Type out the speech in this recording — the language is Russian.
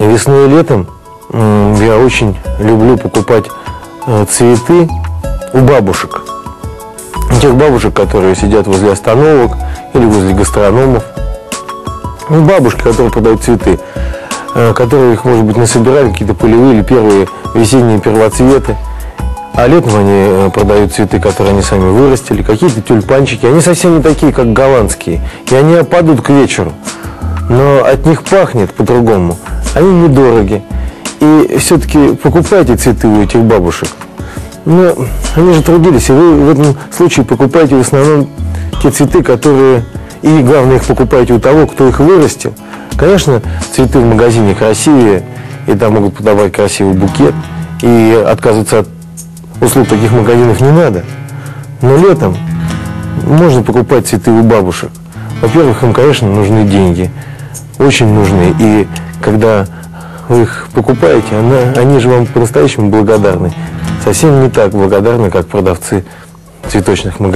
Весной и летом я очень люблю покупать э, цветы у бабушек. У тех бабушек, которые сидят возле остановок или возле гастрономов. Ну, бабушки, которые продают цветы, э, которые их, может быть, насобирали, какие-то полевые или первые весенние первоцветы. А летом они э, продают цветы, которые они сами вырастили, какие-то тюльпанчики. Они совсем не такие, как голландские. И они опадут к вечеру. Но от них пахнет по-другому. Они недороги. И все-таки покупайте цветы у этих бабушек. Но они же трудились, и вы в этом случае покупаете в основном те цветы, которые... И главное, их покупаете у того, кто их вырастил. Конечно, цветы в магазине красивее, и там могут подавать красивый букет. И отказываться от услуг таких магазинов не надо. Но летом можно покупать цветы у бабушек. Во-первых, им, конечно, нужны деньги. Очень нужны. И когда вы их покупаете, она, они же вам по-настоящему благодарны. Совсем не так благодарны, как продавцы цветочных магазинов.